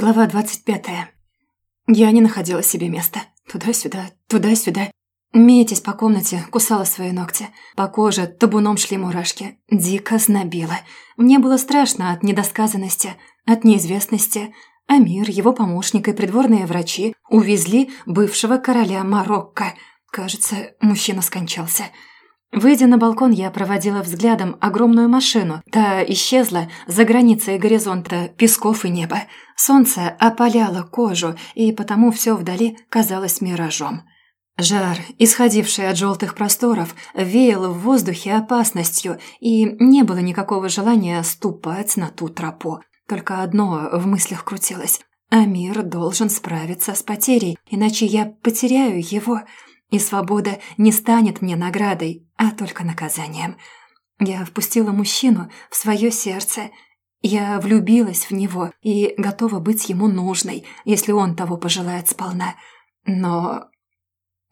Глава двадцать пятая. Я не находила себе места. Туда-сюда, туда-сюда. Метясь по комнате, кусала свои ногти. По коже табуном шли мурашки. Дико знобило. Мне было страшно от недосказанности, от неизвестности. Амир, его помощник и придворные врачи увезли бывшего короля Марокко. Кажется, мужчина скончался. Выйдя на балкон, я проводила взглядом огромную машину. Та исчезла за границей горизонта песков и неба. Солнце опаляло кожу, и потому все вдали казалось миражом. Жар, исходивший от желтых просторов, веял в воздухе опасностью, и не было никакого желания ступать на ту тропу. Только одно в мыслях крутилось. Амир должен справиться с потерей, иначе я потеряю его, и свобода не станет мне наградой, а только наказанием. Я впустила мужчину в свое сердце. Я влюбилась в него и готова быть ему нужной, если он того пожелает сполна. Но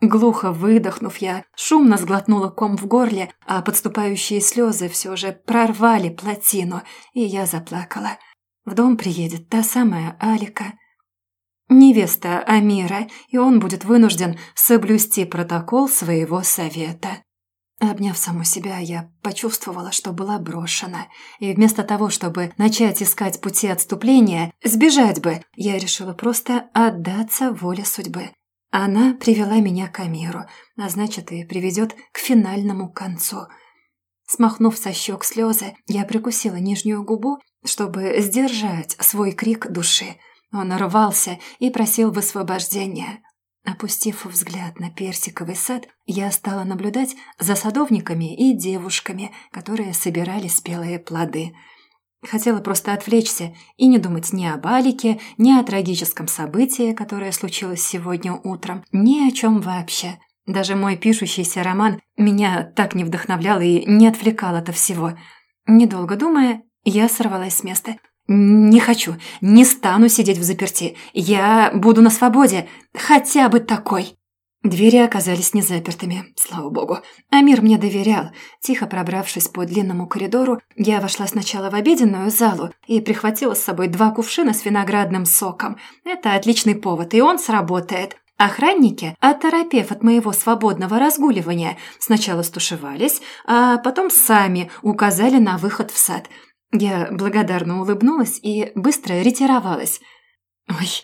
Глухо выдохнув, я шумно сглотнула ком в горле, а подступающие слезы все же прорвали плотину, и я заплакала. В дом приедет та самая Алика, невеста Амира, и он будет вынужден соблюсти протокол своего совета. Обняв саму себя, я почувствовала, что была брошена, и вместо того, чтобы начать искать пути отступления, сбежать бы, я решила просто отдаться воле судьбы. Она привела меня к Амиру, а значит и приведет к финальному концу. Смахнув со щек слезы, я прикусила нижнюю губу, чтобы сдержать свой крик души. Он рвался и просил высвобождения. Опустив взгляд на персиковый сад, я стала наблюдать за садовниками и девушками, которые собирали спелые плоды – Хотела просто отвлечься и не думать ни об Алике, ни о трагическом событии, которое случилось сегодня утром, ни о чем вообще. Даже мой пишущийся роман меня так не вдохновлял и не отвлекал от всего. Недолго думая, я сорвалась с места. «Не хочу, не стану сидеть в заперти. Я буду на свободе, хотя бы такой». Двери оказались незапертыми, слава богу. Амир мне доверял. Тихо пробравшись по длинному коридору, я вошла сначала в обеденную залу и прихватила с собой два кувшина с виноградным соком. Это отличный повод, и он сработает. Охранники, оторопев от моего свободного разгуливания, сначала стушевались, а потом сами указали на выход в сад. Я благодарно улыбнулась и быстро ретировалась. «Ой,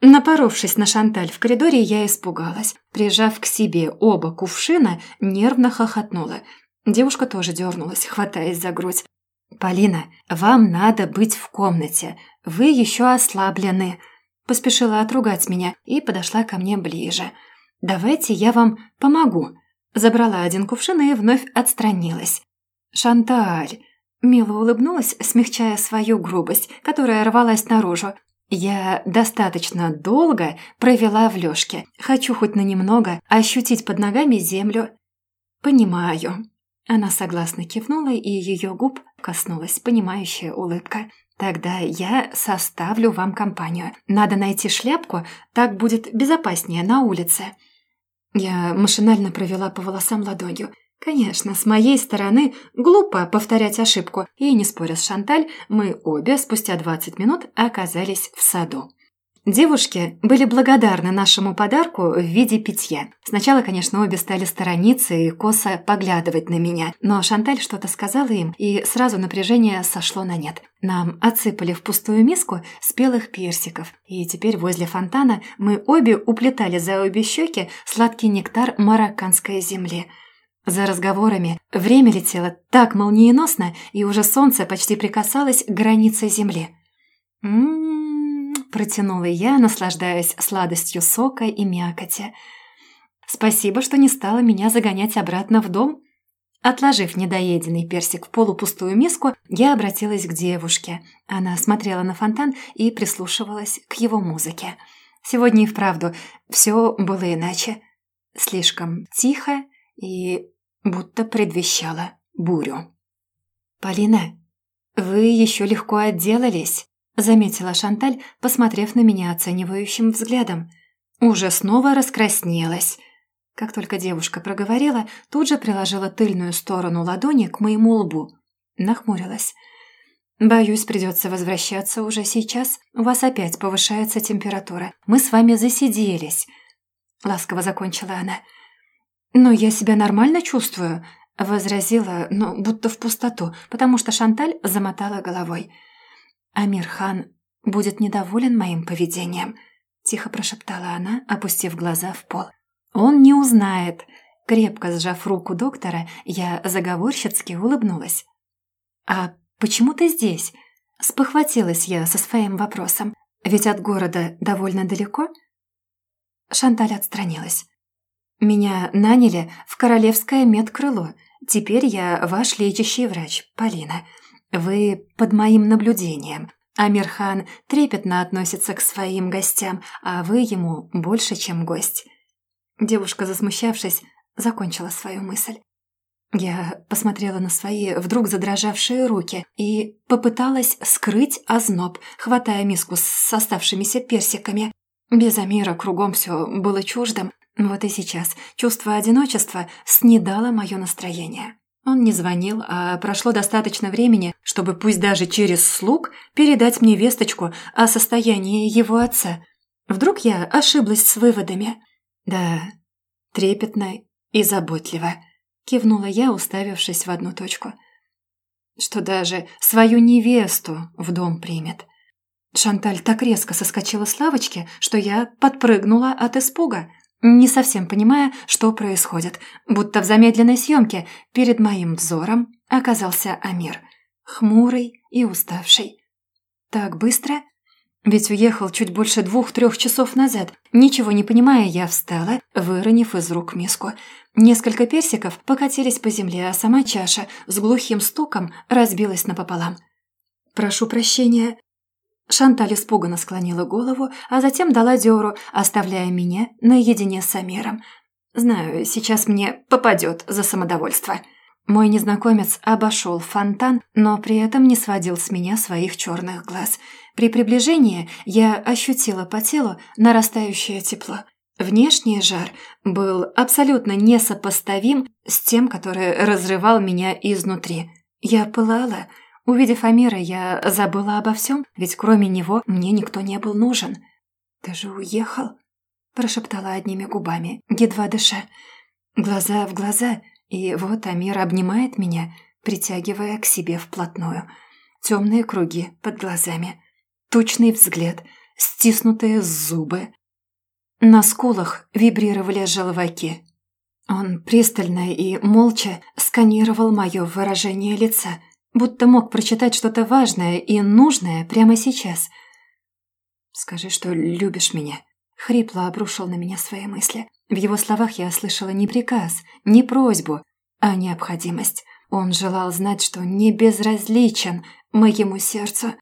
Напоровшись на Шанталь в коридоре, я испугалась. Прижав к себе оба кувшина, нервно хохотнула. Девушка тоже дернулась, хватаясь за грудь. «Полина, вам надо быть в комнате. Вы еще ослаблены». Поспешила отругать меня и подошла ко мне ближе. «Давайте я вам помогу». Забрала один кувшин и вновь отстранилась. «Шанталь!» Мило улыбнулась, смягчая свою грубость, которая рвалась наружу. Я достаточно долго провела в лёжке. Хочу хоть на немного ощутить под ногами землю. Понимаю. Она согласно кивнула, и её губ коснулась понимающая улыбка. Тогда я составлю вам компанию. Надо найти шляпку, так будет безопаснее на улице. Я машинально провела по волосам ладонью. Конечно, с моей стороны глупо повторять ошибку, и, не споря с Шанталь, мы обе спустя 20 минут оказались в саду. Девушки были благодарны нашему подарку в виде питья. Сначала, конечно, обе стали сторониться и косо поглядывать на меня, но Шанталь что-то сказала им, и сразу напряжение сошло на нет. Нам отсыпали в пустую миску спелых персиков, и теперь возле фонтана мы обе уплетали за обе щеки сладкий нектар марокканской земли – за разговорами время летело так молниеносно, и уже солнце почти прикасалось к границе земли. «М-м-м», протянула я, наслаждаясь сладостью сока и мякоти. «Спасибо, что не стала меня загонять обратно в дом». Отложив недоеденный персик в полупустую миску, я обратилась к девушке. Она смотрела на фонтан и прислушивалась к его музыке. Сегодня и вправду все было иначе. Слишком тихо и будто предвещала бурю. «Полина, вы еще легко отделались», — заметила Шанталь, посмотрев на меня оценивающим взглядом. Уже снова раскраснелась. Как только девушка проговорила, тут же приложила тыльную сторону ладони к моему лбу. Нахмурилась. Боюсь, придется возвращаться уже сейчас. У вас опять повышается температура. Мы с вами засиделись. Ласково закончила она. «Но я себя нормально чувствую», — возразила, но будто в пустоту, потому что Шанталь замотала головой. «Амир хан будет недоволен моим поведением», — тихо прошептала она, опустив глаза в пол. «Он не узнает». Крепко сжав руку доктора, я заговорщицки улыбнулась. «А почему ты здесь?» Спохватилась я со своим вопросом. «Ведь от города довольно далеко?» Шанталь отстранилась. «Меня наняли в королевское медкрыло. Теперь я ваш лечащий врач, Полина. Вы под моим наблюдением. Амирхан трепетно относится к своим гостям, а вы ему больше, чем гость». Девушка, засмущавшись, закончила свою мысль. Я посмотрела на свои вдруг задрожавшие руки и попыталась скрыть озноб, хватая миску с оставшимися персиками. Без Амира кругом все было чуждым, вот и сейчас чувство одиночества снедало мое настроение. Он не звонил, а прошло достаточно времени, чтобы пусть даже через слуг передать мне весточку о состоянии его отца. Вдруг я ошиблась с выводами? Да, трепетно и заботливо, кивнула я, уставившись в одну точку. Что даже свою невесту в дом примет. Шанталь так резко соскочила с лавочки, что я подпрыгнула от испуга, не совсем понимая, что происходит, будто в замедленной съемке перед моим взором оказался Амир, хмурый и уставший. Так быстро? Ведь уехал чуть больше двух-трех часов назад. Ничего не понимая, я встала, выронив из рук миску. Несколько персиков покатились по земле, а сама чаша с глухим стуком разбилась напополам. «Прошу прощения», Шанталь испуганно склонила голову, а затем дала дёру, оставляя меня наедине с Амиром. Знаю, сейчас мне попадет за самодовольство. Мой незнакомец обошел фонтан, но при этом не сводил с меня своих черных глаз. При приближении я ощутила по телу нарастающее тепло. Внешний жар был абсолютно несопоставим с тем, который разрывал меня изнутри. Я пылала, Увидев Амира, я забыла обо всем, ведь кроме него мне никто не был нужен. «Ты же уехал?» – прошептала одними губами, едва дыша. Глаза в глаза, и вот Амир обнимает меня, притягивая к себе вплотную. Темные круги под глазами, тучный взгляд, стиснутые зубы. На скулах вибрировали желваки. Он пристально и молча сканировал мое выражение лица – будто мог прочитать что-то важное и нужное прямо сейчас. «Скажи, что любишь меня», — хрипло обрушил на меня свои мысли. В его словах я слышала не приказ, не просьбу, а необходимость. Он желал знать, что не безразличен моему сердцу.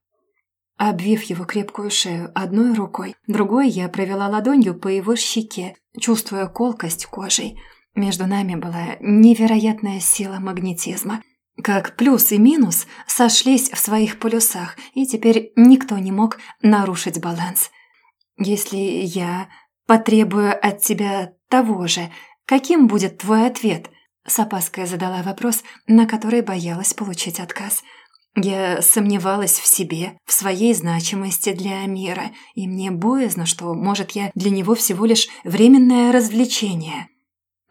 Обвив его крепкую шею одной рукой, другой я провела ладонью по его щеке, чувствуя колкость кожей. Между нами была невероятная сила магнетизма — как плюс и минус сошлись в своих полюсах, и теперь никто не мог нарушить баланс. Если я потребую от тебя того же, каким будет твой ответ? С опаской задала вопрос, на который боялась получить отказ. Я сомневалась в себе, в своей значимости для мира, и мне боязно, что, может, я для него всего лишь временное развлечение.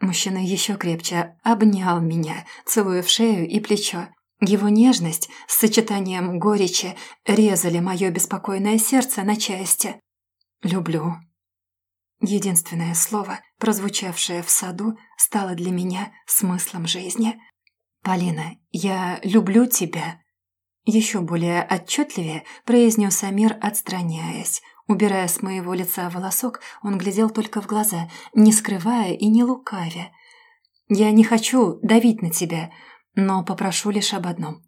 Мужчина еще крепче обнял меня, целуя в шею и плечо. Его нежность с сочетанием горечи резали мое беспокойное сердце на части. «Люблю». Единственное слово, прозвучавшее в саду, стало для меня смыслом жизни. «Полина, я люблю тебя», еще более отчетливее произнес Амир, отстраняясь. Убирая с моего лица волосок, он глядел только в глаза, не скрывая и не лукавя. «Я не хочу давить на тебя, но попрошу лишь об одном».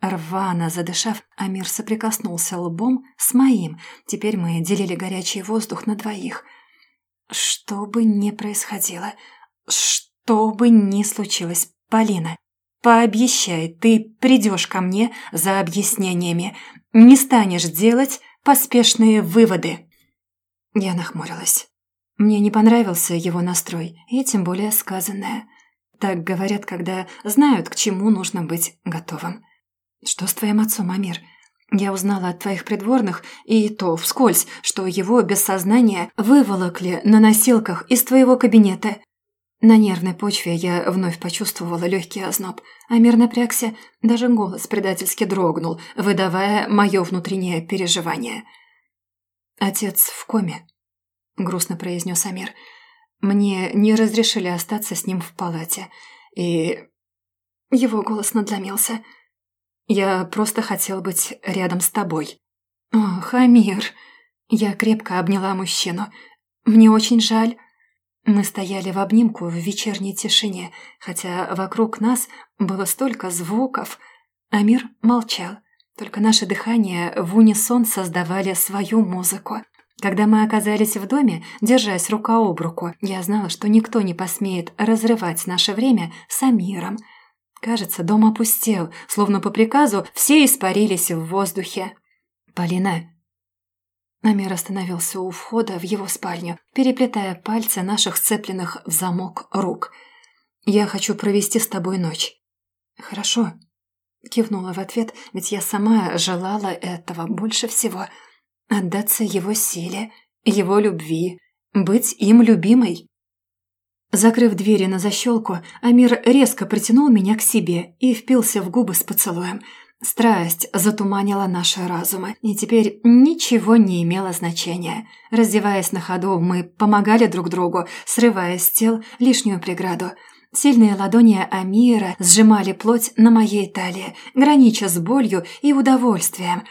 Рвано задышав, Амир соприкоснулся лбом с моим. Теперь мы делили горячий воздух на двоих. Что бы ни происходило, что бы ни случилось, Полина, пообещай, ты придешь ко мне за объяснениями, не станешь делать поспешные выводы. Я нахмурилась. Мне не понравился его настрой, и тем более сказанное. Так говорят, когда знают, к чему нужно быть готовым. «Что с твоим отцом, Амир?» Я узнала от твоих придворных, и то вскользь, что его без сознания выволокли на носилках из твоего кабинета. На нервной почве я вновь почувствовала легкий озноб. Амир напрягся, даже голос предательски дрогнул, выдавая мое внутреннее переживание. «Отец в коме», — грустно произнес Амир. «Мне не разрешили остаться с ним в палате, и...» Его голос надломился — я просто хотел быть рядом с тобой». «Ох, Амир!» Я крепко обняла мужчину. «Мне очень жаль». Мы стояли в обнимку в вечерней тишине, хотя вокруг нас было столько звуков. Амир молчал. Только наше дыхание в унисон создавали свою музыку. Когда мы оказались в доме, держась рука об руку, я знала, что никто не посмеет разрывать наше время с Амиром – Кажется, дом опустел, словно по приказу все испарились в воздухе. «Полина!» Намир остановился у входа в его спальню, переплетая пальцы наших сцепленных в замок рук. «Я хочу провести с тобой ночь». «Хорошо», — кивнула в ответ, ведь я сама желала этого больше всего. Отдаться его силе, его любви, быть им любимой. Закрыв двери на защелку, Амир резко притянул меня к себе и впился в губы с поцелуем. Страсть затуманила наши разумы, и теперь ничего не имело значения. Раздеваясь на ходу, мы помогали друг другу, срывая с тел лишнюю преграду. Сильные ладони Амира сжимали плоть на моей талии, гранича с болью и удовольствием.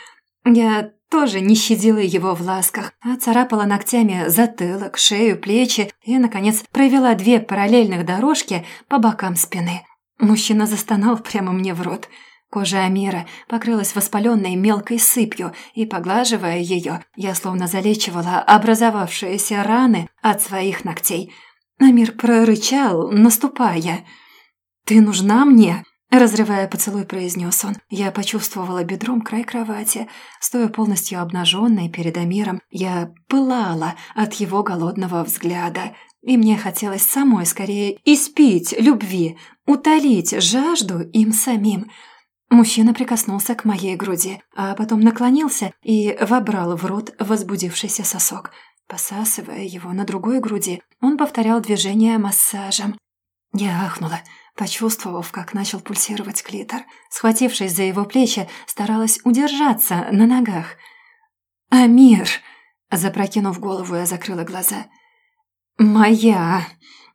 Я тоже не щадила его в ласках, а царапала ногтями затылок, шею, плечи и, наконец, провела две параллельных дорожки по бокам спины. Мужчина застонал прямо мне в рот. Кожа Амира покрылась воспаленной мелкой сыпью, и, поглаживая ее, я словно залечивала образовавшиеся раны от своих ногтей. Амир прорычал, наступая. «Ты нужна мне?» Разрывая поцелуй, произнес он. Я почувствовала бедром край кровати. Стоя полностью обнаженной перед Амиром, я пылала от его голодного взгляда. И мне хотелось самой скорее испить любви, утолить жажду им самим. Мужчина прикоснулся к моей груди, а потом наклонился и вобрал в рот возбудившийся сосок. Посасывая его на другой груди, он повторял движение массажем. Я ахнула – почувствовав, как начал пульсировать клитор. Схватившись за его плечи, старалась удержаться на ногах. «Амир!» Запрокинув голову, я закрыла глаза. «Моя!»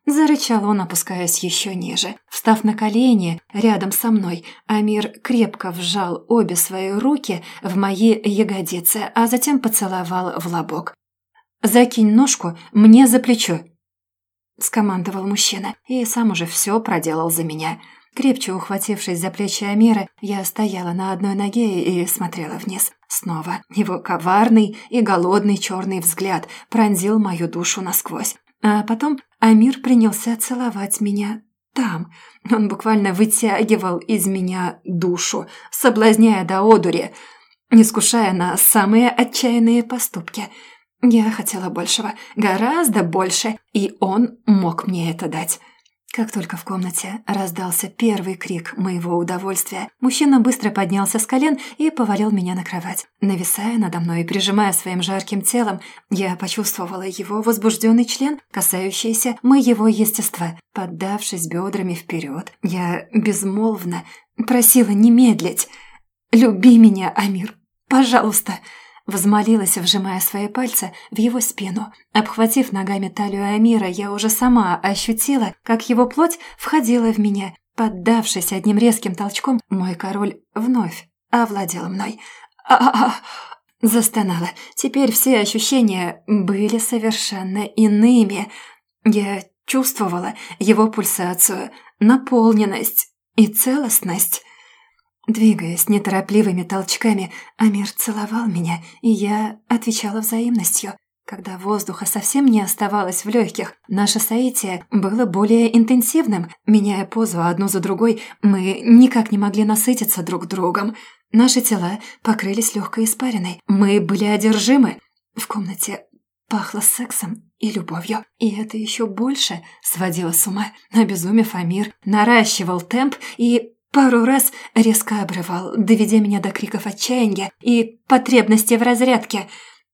Зарычал он, опускаясь еще ниже. Встав на колени рядом со мной, Амир крепко вжал обе свои руки в мои ягодицы, а затем поцеловал в лобок. «Закинь ножку мне за плечо», – скомандовал мужчина, и сам уже все проделал за меня. Крепче ухватившись за плечи Амира, я стояла на одной ноге и смотрела вниз. Снова его коварный и голодный черный взгляд пронзил мою душу насквозь. А потом Амир принялся целовать меня там. Он буквально вытягивал из меня душу, соблазняя до одури, искушая на самые отчаянные поступки – я хотела большего, гораздо больше, и он мог мне это дать. Как только в комнате раздался первый крик моего удовольствия, мужчина быстро поднялся с колен и повалил меня на кровать. Нависая надо мной и прижимая своим жарким телом, я почувствовала его возбужденный член, касающийся моего естества. Поддавшись бедрами вперед, я безмолвно просила не медлить. «Люби меня, Амир, пожалуйста!» Возмолилась, вжимая свои пальцы в его спину. Обхватив ногами талию Амира, я уже сама ощутила, как его плоть входила в меня. Поддавшись одним резким толчком, мой король вновь овладел мной. а-а-а! Застонала. Теперь все ощущения были совершенно иными. Я чувствовала его пульсацию, наполненность и целостность. Двигаясь неторопливыми толчками, Амир целовал меня, и я отвечала взаимностью. Когда воздуха совсем не оставалось в легких, наше соитие было более интенсивным. Меняя позу одну за другой, мы никак не могли насытиться друг другом. Наши тела покрылись легкой испариной. Мы были одержимы. В комнате пахло сексом и любовью. И это еще больше сводило с ума. Обезумев Амир наращивал темп и пару раз резко обрывал, доведя меня до криков отчаяния и потребности в разрядке.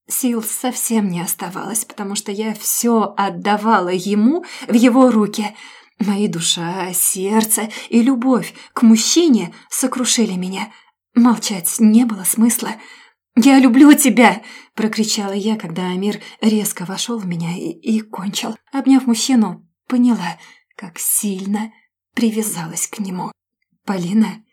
Сил совсем не оставалось, потому что я все отдавала ему в его руки. Мои душа, сердце и любовь к мужчине сокрушили меня. Молчать не было смысла. «Я люблю тебя!» – прокричала я, когда Амир резко вошел в меня и, и кончил. Обняв мужчину, поняла, как сильно привязалась к нему. «Полина?»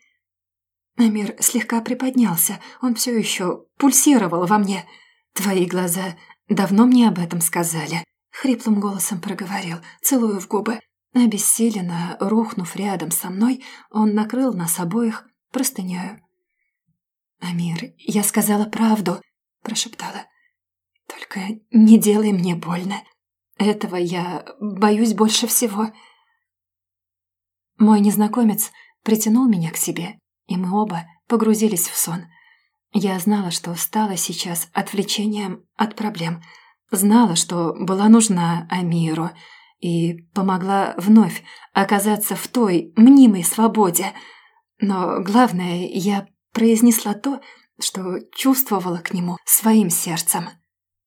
Амир слегка приподнялся, он все еще пульсировал во мне. «Твои глаза давно мне об этом сказали», — хриплым голосом проговорил, целую в губы. Обессиленно, рухнув рядом со мной, он накрыл нас обоих простынею. «Амир, я сказала правду», — прошептала. «Только не делай мне больно. Этого я боюсь больше всего». Мой незнакомец притянул меня к себе, и мы оба погрузились в сон. Я знала, что стала сейчас отвлечением от проблем. Знала, что была нужна Амиру, и помогла вновь оказаться в той мнимой свободе. Но главное, я произнесла то, что чувствовала к нему своим сердцем.